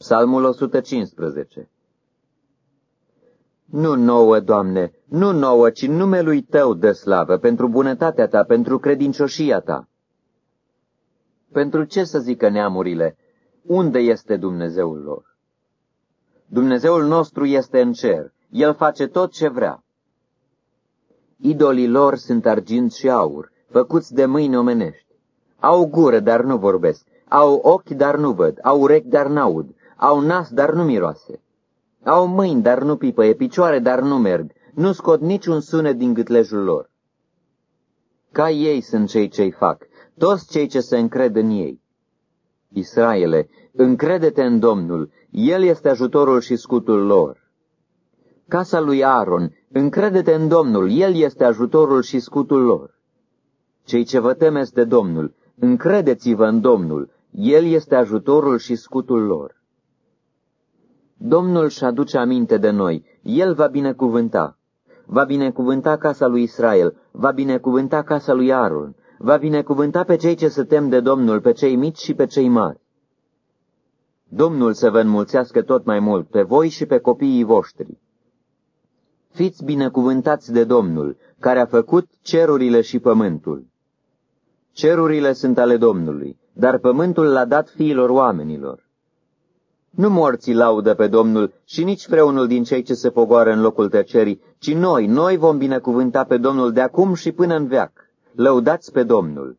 Psalmul 115 Nu nouă, Doamne, nu nouă, ci numelui Tău dă slavă, pentru bunătatea Ta, pentru credincioșia Ta. Pentru ce să zică neamurile, unde este Dumnezeul lor? Dumnezeul nostru este în cer, El face tot ce vrea. Idolii lor sunt argint și aur, făcuți de mâini omenești. Au gură, dar nu vorbesc, au ochi, dar nu văd, au urechi, dar n-aud, au nas, dar nu miroase. Au mâini, dar nu pipăie, picioare, dar nu merg, nu scot niciun sunet din gâtlejul lor. Ca ei sunt cei ce-i fac, toți cei ce se încred în ei. Israele, încrede-te în Domnul, El este ajutorul și scutul lor. Casa lui Aaron, încrede-te în Domnul, El este ajutorul și scutul lor. Cei ce vă temeți de Domnul, încredeți-vă în Domnul, El este ajutorul și scutul lor. Domnul și aduce aminte de noi, El va binecuvânta. Va binecuvânta casa lui Israel, va binecuvânta casa lui Aaron, va binecuvânta pe cei ce se tem de Domnul, pe cei mici și pe cei mari. Domnul să vă înmulțească tot mai mult pe voi și pe copiii voștri. Fiți binecuvântați de Domnul, care a făcut cerurile și pământul. Cerurile sunt ale Domnului, dar pământul l-a dat fiilor oamenilor. Nu morții laudă pe Domnul și nici vreunul din cei ce se pogoară în locul tăcerii, ci noi, noi vom binecuvânta pe Domnul de acum și până în veac. Lăudați pe Domnul!